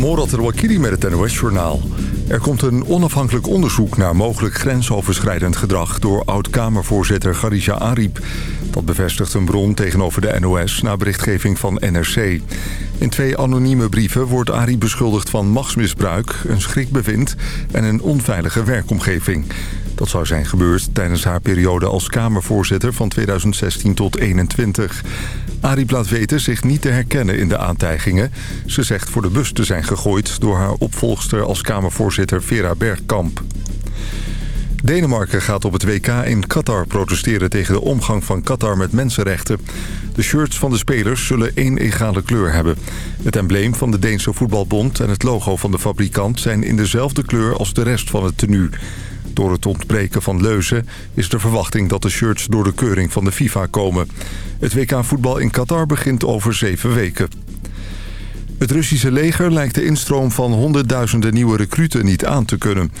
Morat Rouakiri met het NOS-journaal. Er komt een onafhankelijk onderzoek naar mogelijk grensoverschrijdend gedrag... door oud-Kamervoorzitter Garisha Ariep. Dat bevestigt een bron tegenover de NOS na berichtgeving van NRC. In twee anonieme brieven wordt Ariep beschuldigd van machtsmisbruik... een schrikbevind en een onveilige werkomgeving. Dat zou zijn gebeurd tijdens haar periode als Kamervoorzitter van 2016 tot 2021. Ariep laat weten zich niet te herkennen in de aantijgingen. Ze zegt voor de bus te zijn gegooid door haar opvolgster als Kamervoorzitter Vera Bergkamp. Denemarken gaat op het WK in Qatar protesteren tegen de omgang van Qatar met mensenrechten. De shirts van de spelers zullen één egale kleur hebben. Het embleem van de Deense voetbalbond en het logo van de fabrikant zijn in dezelfde kleur als de rest van het tenue. Door het ontbreken van leuzen is de verwachting dat de shirts door de keuring van de FIFA komen. Het WK-voetbal in Qatar begint over zeven weken. Het Russische leger lijkt de instroom van honderdduizenden nieuwe recruten niet aan te kunnen.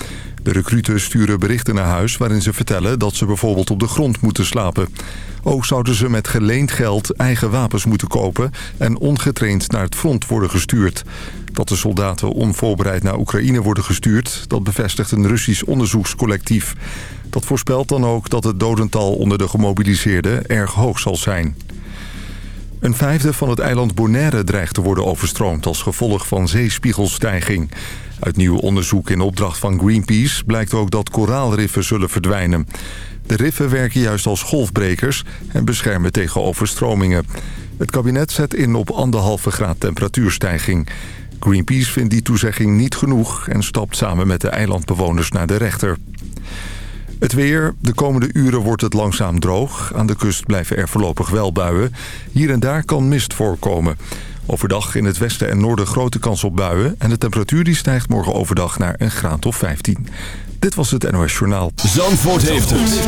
De recruten sturen berichten naar huis waarin ze vertellen dat ze bijvoorbeeld op de grond moeten slapen. Ook zouden ze met geleend geld eigen wapens moeten kopen en ongetraind naar het front worden gestuurd. Dat de soldaten onvoorbereid naar Oekraïne worden gestuurd... dat bevestigt een Russisch onderzoekscollectief. Dat voorspelt dan ook dat het dodental onder de gemobiliseerden erg hoog zal zijn. Een vijfde van het eiland Bonaire dreigt te worden overstroomd... als gevolg van zeespiegelstijging. Uit nieuw onderzoek in opdracht van Greenpeace... blijkt ook dat koraalriffen zullen verdwijnen. De riffen werken juist als golfbrekers... en beschermen tegen overstromingen. Het kabinet zet in op anderhalve graad temperatuurstijging. Greenpeace vindt die toezegging niet genoeg... en stapt samen met de eilandbewoners naar de rechter. Het weer. De komende uren wordt het langzaam droog. Aan de kust blijven er voorlopig wel buien. Hier en daar kan mist voorkomen. Overdag in het westen en noorden grote kans op buien... en de temperatuur die stijgt morgen overdag naar een graad of 15. Dit was het NOS Journaal. Zandvoort heeft het.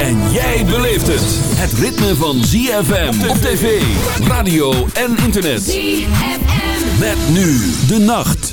En jij beleeft het. Het ritme van ZFM op tv, radio en internet. ZFM. Met nu de nacht.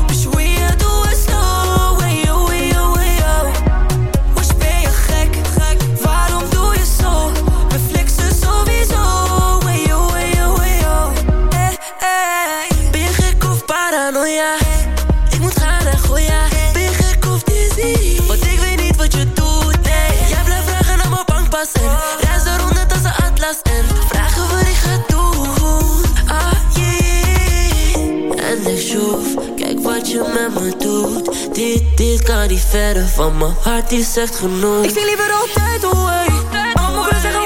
Kan niet verder van mijn hart, die zegt genoeg. Ik zie liever altijd away Mama mogen zeggen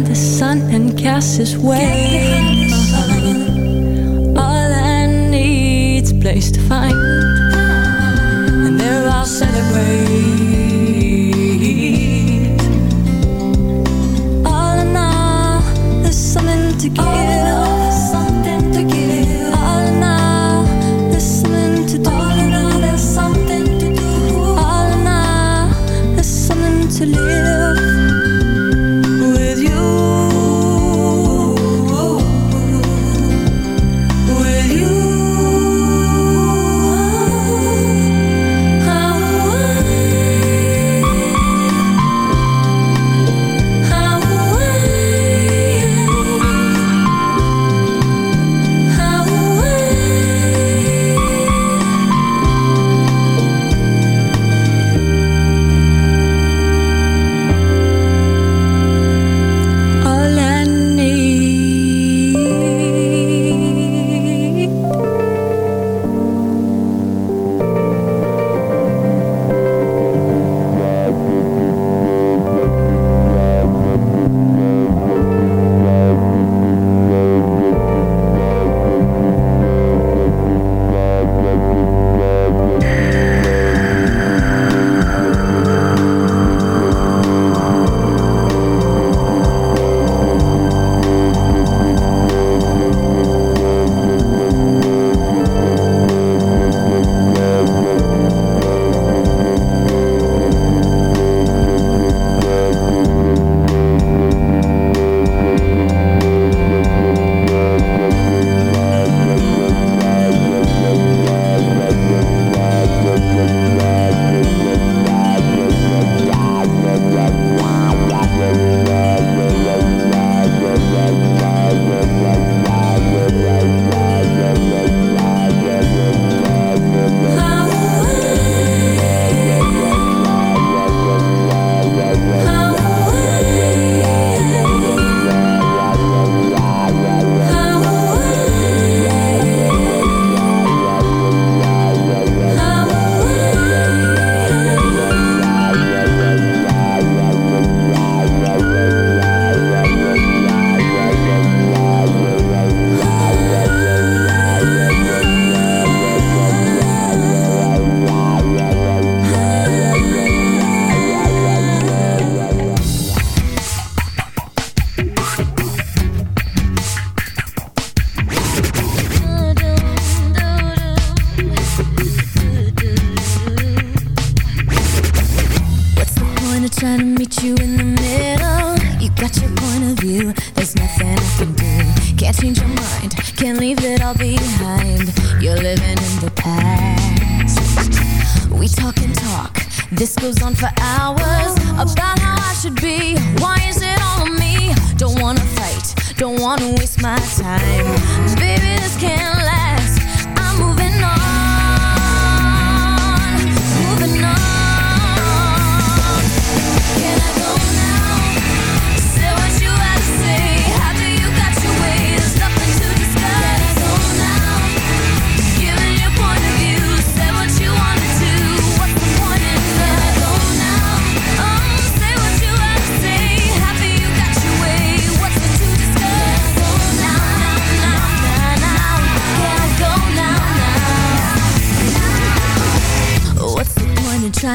behind the sun and cast his way. All I need's place to find, and there I'll celebrate. All in all, there's something to give.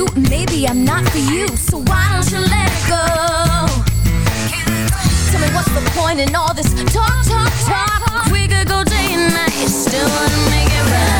you, maybe I'm not for you. So why don't you let it go? Tell me what's the point in all this talk, talk, talk? We could go day and night, still wanna make it right.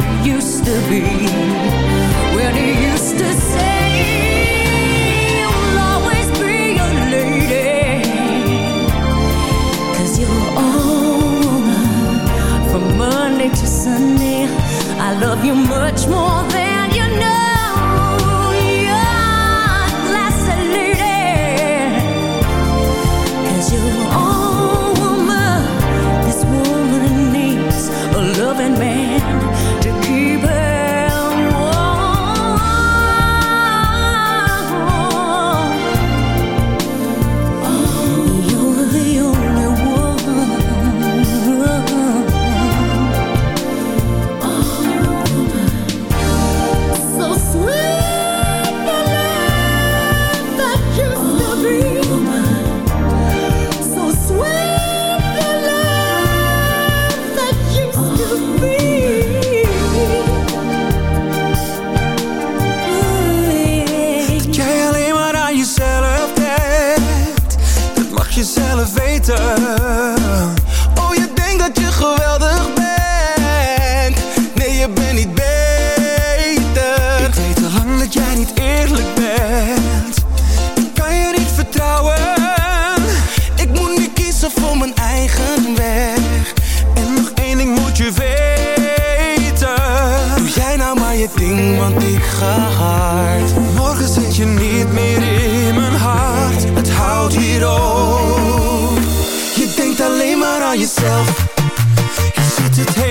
used to be when he used to say, You'll always be a lady. Cause you're all woman from Monday to Sunday. I love you much more than voor mijn eigen weg. En nog één ding moet je weten. Doe jij nou maar je ding, want ik ga hard. Morgen zit je niet meer in mijn hart. Het houdt hier op. Je denkt alleen maar aan jezelf. Je ziet het hele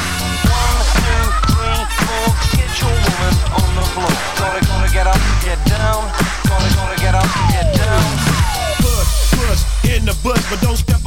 Get down. Gonna, gonna get up, get down. push, push in the bush, but don't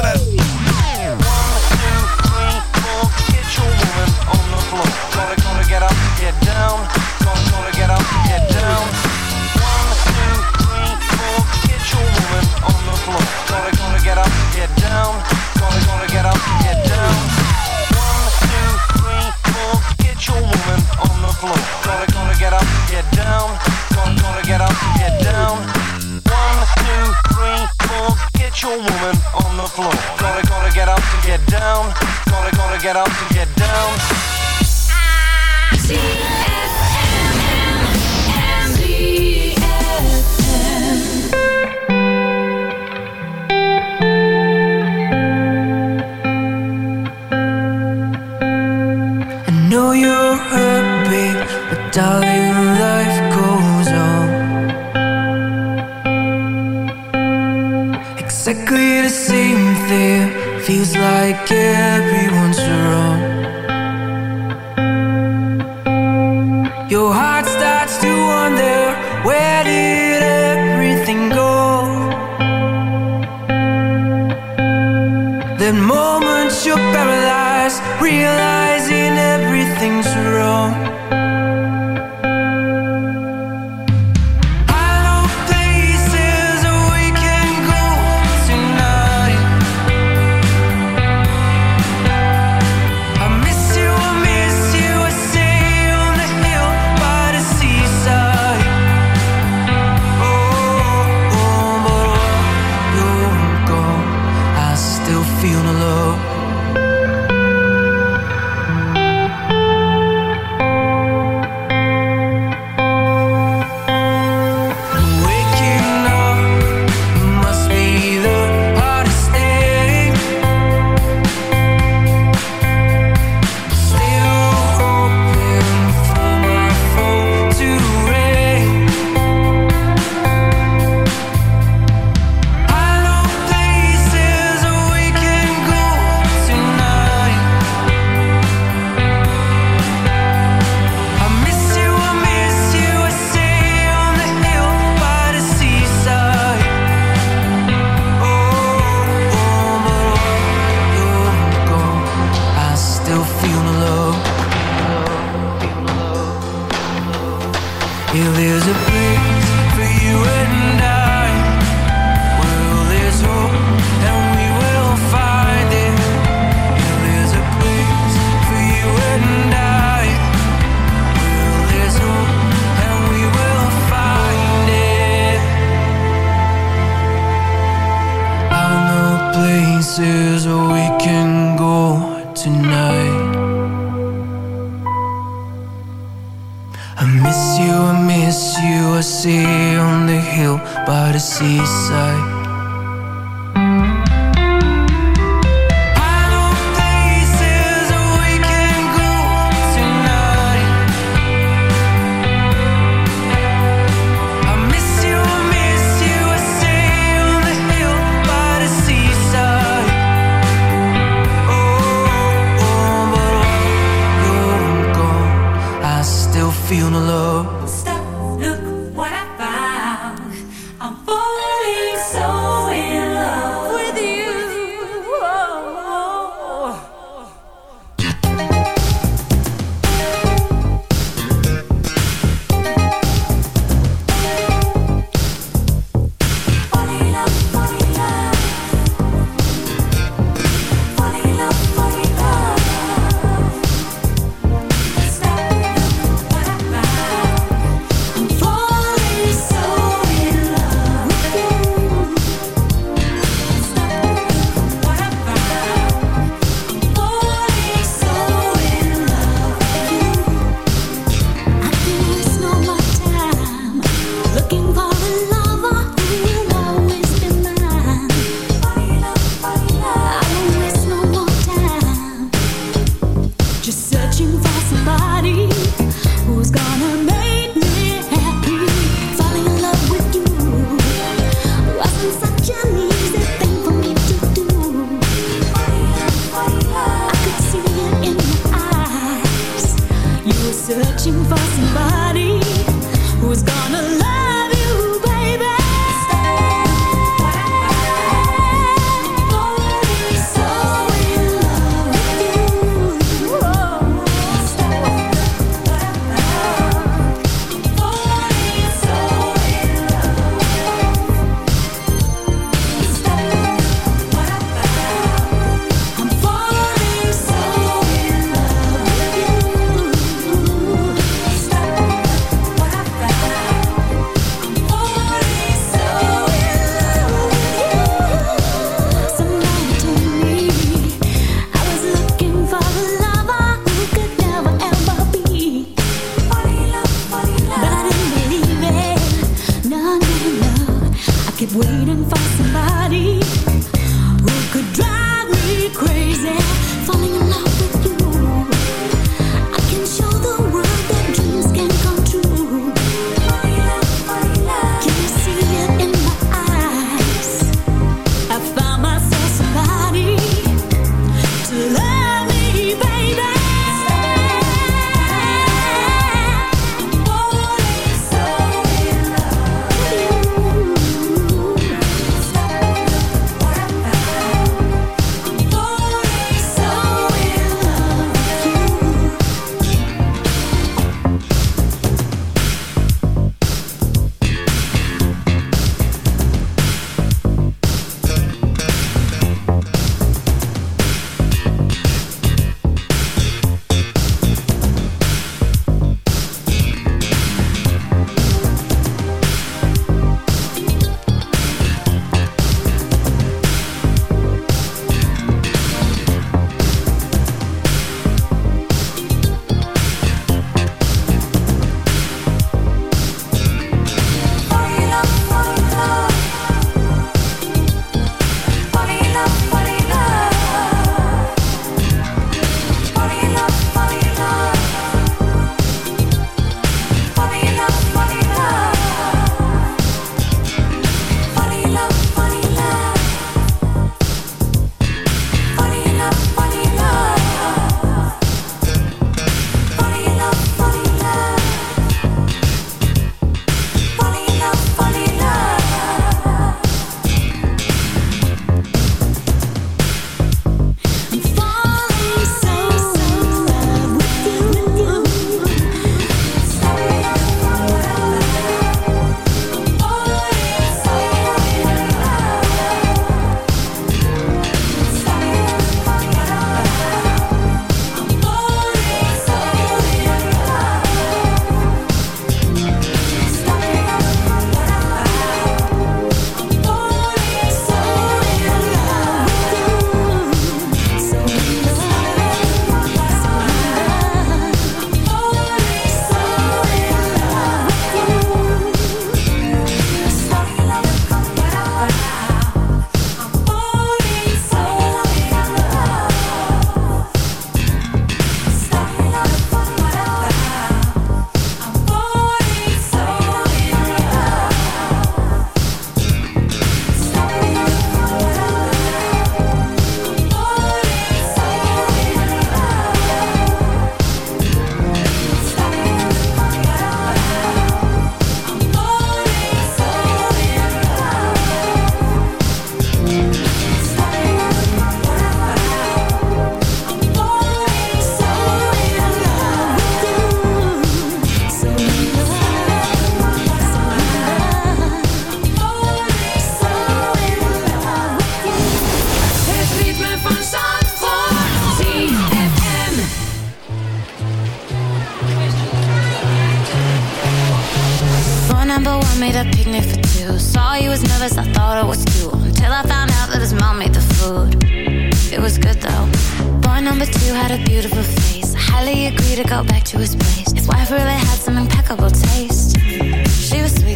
Get your woman on the floor. Gonna, gonna get up, get down. Gonna, get up, yeah, down, some gonna get up, get down. One, two, Get your woman on the floor. Gonna, gonna get up, to get down. Gonna, gonna get up to get down. I know you're hurt, babe, but darling, number one made a picnic for two. Saw he was nervous, I thought it was cute. Until I found out that his mom made the food. It was good though. Boy number two had a beautiful face. I highly agree to go back to his place. His wife really had some impeccable taste. She was sweet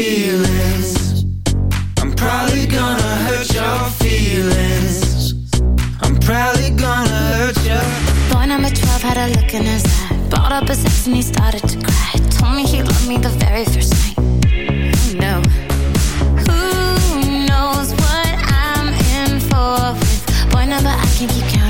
feelings. I'm probably gonna hurt your feelings. I'm probably gonna hurt you. Boy number 12 had a look in his eye. Brought up his ex and he started to cry. Told me he loved me the very first night. Who knew? Who knows what I'm in for with boy number I can't keep count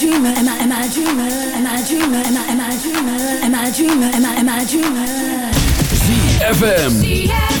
dreamer? Am I am I a dreamer? Am I a dreamer? Am I am I a dreamer? Am I dreamer? Am I am I a dreamer? ZFM. ZFM.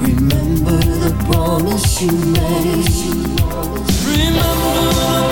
Remember the promise you made. Remember